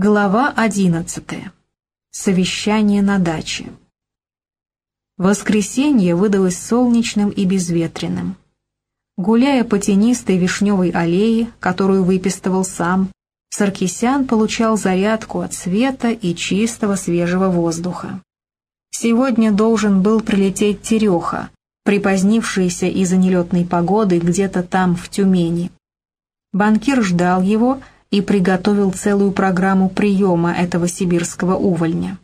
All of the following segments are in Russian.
Глава одиннадцатая. Совещание на даче. Воскресенье выдалось солнечным и безветренным. Гуляя по тенистой вишневой аллее, которую выпистывал сам, Саркисян получал зарядку от света и чистого свежего воздуха. Сегодня должен был прилететь Тереха, припозднившийся из-за нелетной погоды где-то там, в Тюмени. Банкир ждал его и приготовил целую программу приема этого сибирского увольня.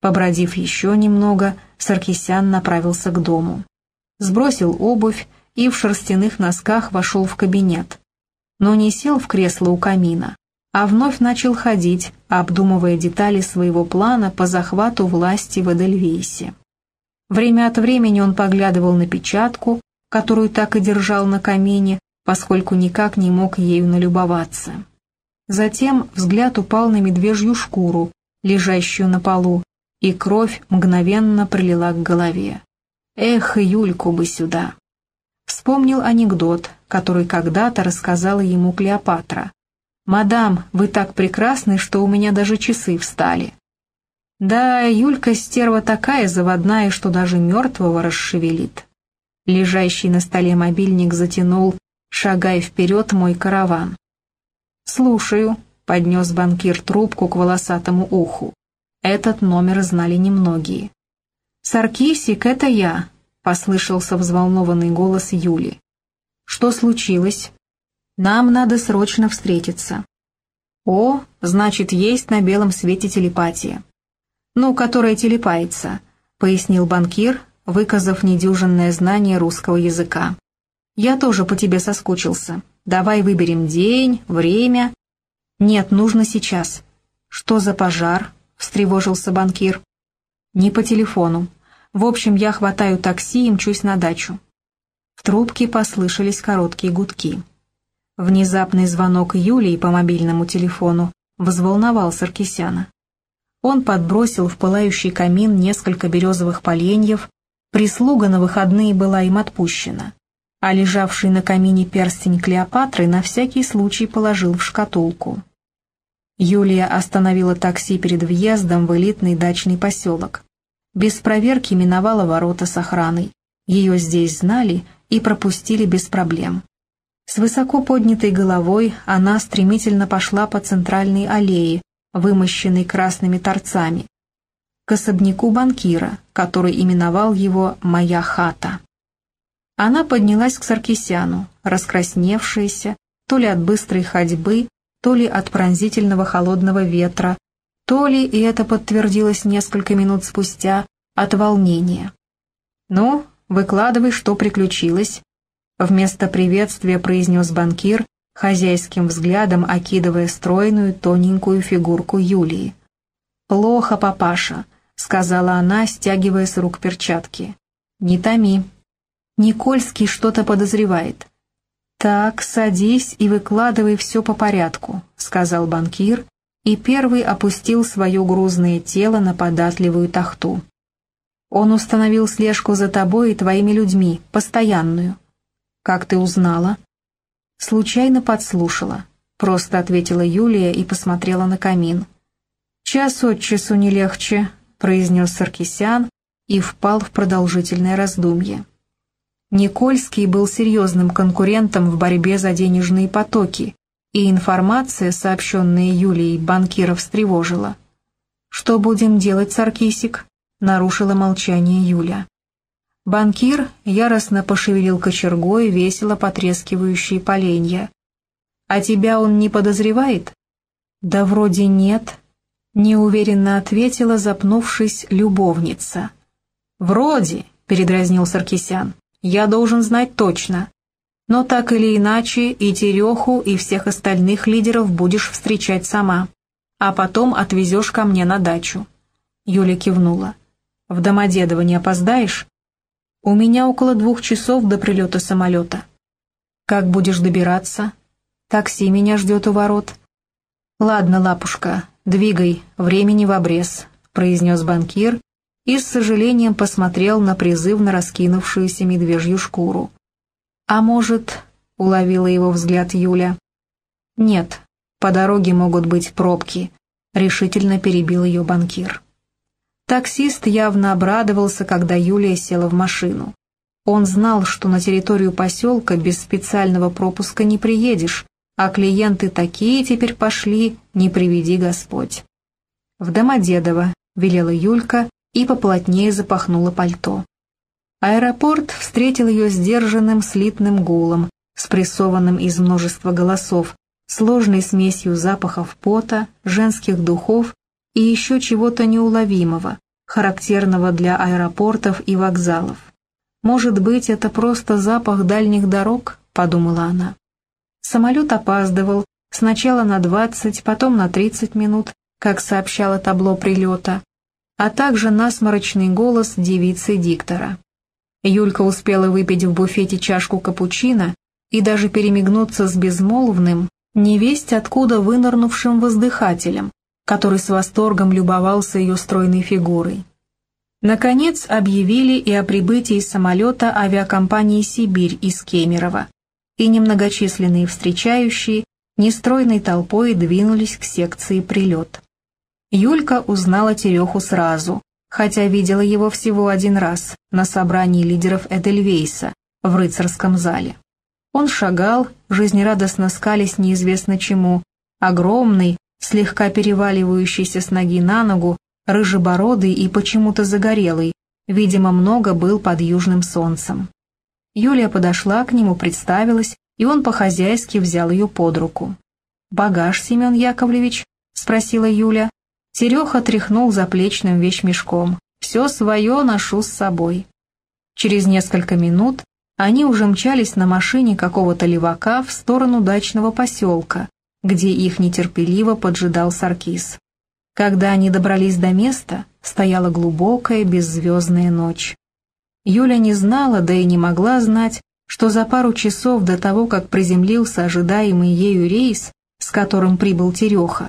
Побродив еще немного, Саркисян направился к дому. Сбросил обувь и в шерстяных носках вошел в кабинет. Но не сел в кресло у камина, а вновь начал ходить, обдумывая детали своего плана по захвату власти в Эдельвейсе. Время от времени он поглядывал на печатку, которую так и держал на камине, поскольку никак не мог ею налюбоваться. Затем взгляд упал на медвежью шкуру, лежащую на полу, и кровь мгновенно прилила к голове. Эх, Юльку бы сюда! Вспомнил анекдот, который когда-то рассказала ему Клеопатра. «Мадам, вы так прекрасны, что у меня даже часы встали». Да, Юлька стерва такая заводная, что даже мертвого расшевелит. Лежащий на столе мобильник затянул, шагая вперед мой караван. «Слушаю», — поднес банкир трубку к волосатому уху. Этот номер знали немногие. «Саркисик, это я», — послышался взволнованный голос Юли. «Что случилось?» «Нам надо срочно встретиться». «О, значит, есть на белом свете телепатия». «Ну, которая телепается», — пояснил банкир, выказав недюжинное знание русского языка. «Я тоже по тебе соскучился. Давай выберем день, время. Нет, нужно сейчас. Что за пожар? Встревожился банкир. Не по телефону. В общем, я хватаю такси и мчусь на дачу. В трубке послышались короткие гудки. Внезапный звонок Юлии по мобильному телефону взволновал Саркисяна. Он подбросил в пылающий камин несколько березовых поленьев, прислуга на выходные была им отпущена а лежавший на камине перстень Клеопатры на всякий случай положил в шкатулку. Юлия остановила такси перед въездом в элитный дачный поселок. Без проверки миновала ворота с охраной. Ее здесь знали и пропустили без проблем. С высоко поднятой головой она стремительно пошла по центральной аллее, вымощенной красными торцами, к особняку банкира, который именовал его «Моя хата». Она поднялась к Саркисяну, раскрасневшаяся, то ли от быстрой ходьбы, то ли от пронзительного холодного ветра, то ли, и это подтвердилось несколько минут спустя, от волнения. «Ну, выкладывай, что приключилось», — вместо приветствия произнес банкир, хозяйским взглядом окидывая стройную тоненькую фигурку Юлии. «Плохо, папаша», — сказала она, стягивая с рук перчатки. «Не томи, Никольский что-то подозревает. «Так, садись и выкладывай все по порядку», — сказал банкир, и первый опустил свое грузное тело на податливую тахту. «Он установил слежку за тобой и твоими людьми, постоянную». «Как ты узнала?» «Случайно подслушала», — просто ответила Юлия и посмотрела на камин. «Час от часу не легче», — произнес Саркисян и впал в продолжительное раздумье. Никольский был серьезным конкурентом в борьбе за денежные потоки, и информация, сообщенная Юлией, банкира встревожила. «Что будем делать, Саркисик?» — нарушила молчание Юля. Банкир яростно пошевелил кочергой весело потрескивающие поленья. «А тебя он не подозревает?» «Да вроде нет», — неуверенно ответила, запнувшись, любовница. «Вроде», — передразнил Саркисян, я должен знать точно. Но так или иначе и Тереху, и всех остальных лидеров будешь встречать сама. А потом отвезешь ко мне на дачу». Юля кивнула. «В Домодедово не опоздаешь?» «У меня около двух часов до прилета самолета». «Как будешь добираться?» «Такси меня ждет у ворот». «Ладно, лапушка, двигай, времени в обрез», — произнес банкир и с сожалением посмотрел на призывно раскинувшуюся медвежью шкуру. «А может...» — уловила его взгляд Юля. «Нет, по дороге могут быть пробки. — решительно перебил ее банкир. Таксист явно обрадовался, когда Юлия села в машину. Он знал, что на территорию поселка без специального пропуска не приедешь, а клиенты такие теперь пошли, не приведи Господь. «В Домодедово», — велела Юлька и поплотнее запахнула пальто. Аэропорт встретил ее сдержанным слитным гулом, спрессованным из множества голосов, сложной смесью запахов пота, женских духов и еще чего-то неуловимого, характерного для аэропортов и вокзалов. «Может быть, это просто запах дальних дорог?» — подумала она. Самолет опаздывал, сначала на 20, потом на 30 минут, как сообщало табло прилета, а также насморочный голос девицы-диктора. Юлька успела выпить в буфете чашку капучино и даже перемигнуться с безмолвным, невесть откуда вынырнувшим воздыхателем, который с восторгом любовался ее стройной фигурой. Наконец объявили и о прибытии самолета авиакомпании «Сибирь» из Кемерово, и немногочисленные встречающие нестройной толпой двинулись к секции «Прилет». Юлька узнала Тереху сразу, хотя видела его всего один раз на собрании лидеров Эдельвейса в рыцарском зале. Он шагал, жизнерадостно скались неизвестно чему, огромный, слегка переваливающийся с ноги на ногу, рыжебородый и почему-то загорелый, видимо, много был под южным солнцем. Юлия подошла к нему, представилась, и он по-хозяйски взял ее под руку. «Багаж, Семен Яковлевич?» — спросила Юля. Тереха тряхнул заплечным вещмешком. «Все свое ношу с собой». Через несколько минут они уже мчались на машине какого-то левака в сторону дачного поселка, где их нетерпеливо поджидал Саркис. Когда они добрались до места, стояла глубокая беззвездная ночь. Юля не знала, да и не могла знать, что за пару часов до того, как приземлился ожидаемый ею рейс, с которым прибыл Тереха,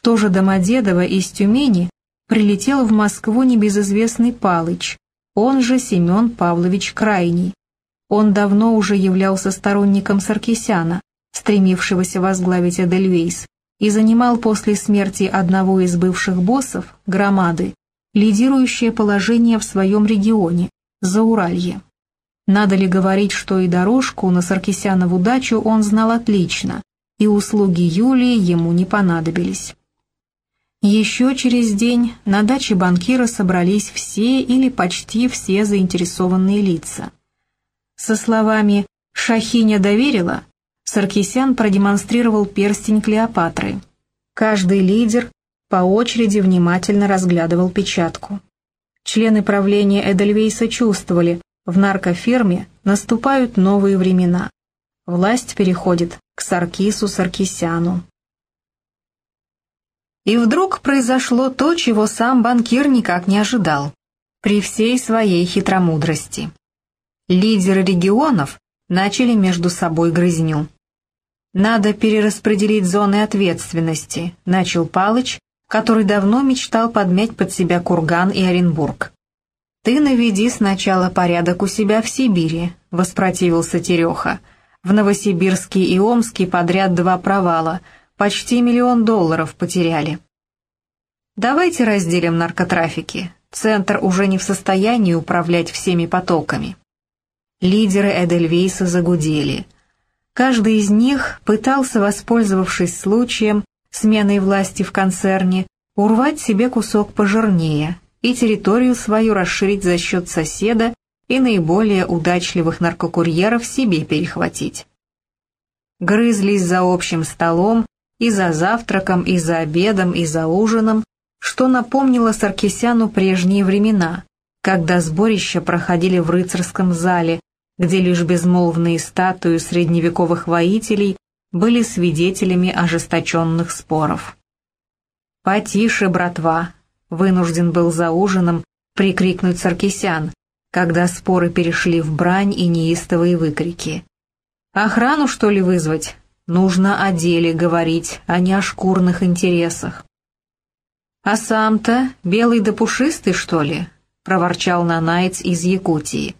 то же Домодедово из Тюмени прилетел в Москву небезызвестный Палыч, он же Семен Павлович Крайний. Он давно уже являлся сторонником Саркисяна, стремившегося возглавить Эдельвейс, и занимал после смерти одного из бывших боссов, Громады, лидирующее положение в своем регионе, Зауралье. Надо ли говорить, что и дорожку на Саркисянову дачу он знал отлично, и услуги Юлии ему не понадобились. Еще через день на даче банкира собрались все или почти все заинтересованные лица. Со словами «Шахиня доверила» Саркисян продемонстрировал перстень Клеопатры. Каждый лидер по очереди внимательно разглядывал печатку. Члены правления Эдельвейса чувствовали, в наркоферме наступают новые времена. Власть переходит к Саркису Саркисяну. И вдруг произошло то, чего сам банкир никак не ожидал, при всей своей хитромудрости. Лидеры регионов начали между собой грызню. «Надо перераспределить зоны ответственности», — начал Палыч, который давно мечтал подмять под себя Курган и Оренбург. «Ты наведи сначала порядок у себя в Сибири», — воспротивился Тереха. «В Новосибирске и Омске подряд два провала, почти миллион долларов потеряли». «Давайте разделим наркотрафики. Центр уже не в состоянии управлять всеми потоками». Лидеры Эдельвейса загудели — Каждый из них пытался, воспользовавшись случаем, сменой власти в концерне, урвать себе кусок пожирнее и территорию свою расширить за счет соседа и наиболее удачливых наркокурьеров себе перехватить. Грызлись за общим столом, и за завтраком, и за обедом, и за ужином, что напомнило Саркисяну прежние времена, когда сборища проходили в рыцарском зале, где лишь безмолвные статуи средневековых воителей были свидетелями ожесточенных споров. «Потише, братва!» — вынужден был за ужином прикрикнуть Саркисян, когда споры перешли в брань и неистовые выкрики. «Охрану, что ли, вызвать? Нужно о деле говорить, а не о шкурных интересах». «А сам-то белый да пушистый, что ли?» — проворчал Нанайц из Якутии.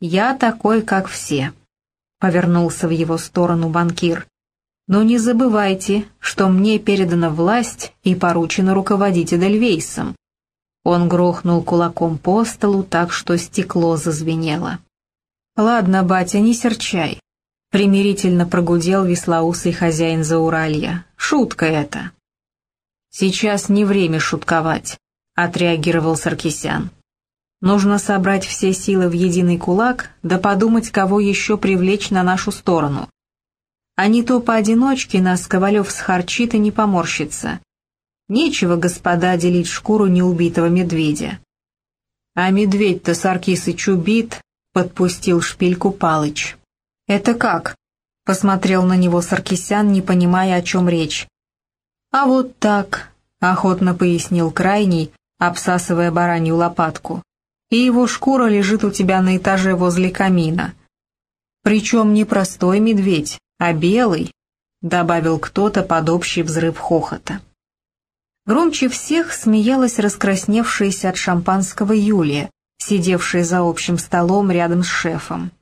«Я такой, как все», — повернулся в его сторону банкир. Но не забывайте, что мне передана власть и поручено руководить Эдельвейсом. Он грохнул кулаком по столу так, что стекло зазвенело. «Ладно, батя, не серчай», — примирительно прогудел веслоусый хозяин Зауралья. «Шутка это». «Сейчас не время шутковать», — отреагировал Саркисян. «Нужно собрать все силы в единый кулак, да подумать, кого еще привлечь на нашу сторону. А не то поодиночке нас Ковалев схарчит и не поморщится. Нечего, господа, делить шкуру неубитого медведя. А медведь-то Саркисыч убит, подпустил шпильку Палыч. Это как? Посмотрел на него Саркисян, не понимая, о чем речь. А вот так, охотно пояснил крайний, обсасывая баранью лопатку. И его шкура лежит у тебя на этаже возле камина. Причем не простой медведь, а белый, добавил кто-то под общий взрыв хохота. Громче всех смеялась раскрасневшаяся от шампанского Юлия, сидевшая за общим столом рядом с шефом.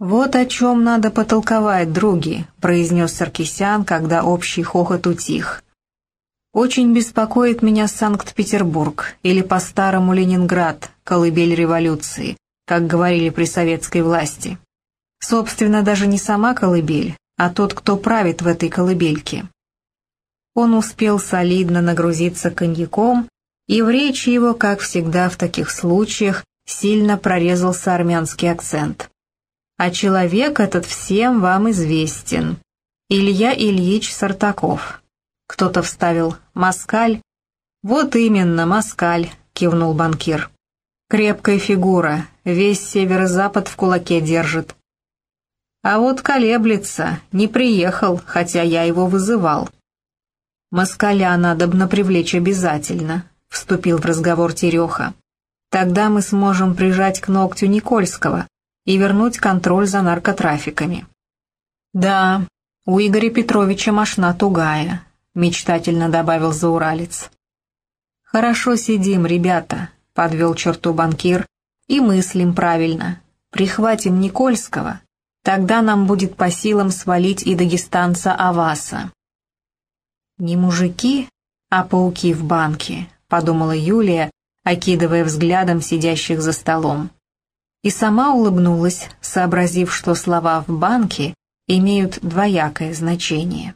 «Вот о чем надо потолковать, други», — произнес Саркисян, когда общий хохот утих. «Очень беспокоит меня Санкт-Петербург, или по-старому Ленинград, колыбель революции, как говорили при советской власти. Собственно, даже не сама колыбель, а тот, кто правит в этой колыбельке. Он успел солидно нагрузиться коньяком, и в речи его, как всегда в таких случаях, сильно прорезался армянский акцент. А человек этот всем вам известен. Илья Ильич Сартаков. Кто-то вставил «Москаль». «Вот именно, Москаль», — кивнул банкир. «Крепкая фигура, весь северо-запад в кулаке держит. А вот колеблется, не приехал, хотя я его вызывал. «Москаля надобно привлечь обязательно», — вступил в разговор Тереха. «Тогда мы сможем прижать к ногтю Никольского и вернуть контроль за наркотрафиками». «Да, у Игоря Петровича мошна тугая», — мечтательно добавил зауралец. «Хорошо сидим, ребята», — подвел черту банкир, — «и мыслим правильно. Прихватим Никольского, Тогда нам будет по силам свалить и дагестанца Аваса. «Не мужики, а пауки в банке», — подумала Юлия, окидывая взглядом сидящих за столом. И сама улыбнулась, сообразив, что слова «в банке» имеют двоякое значение.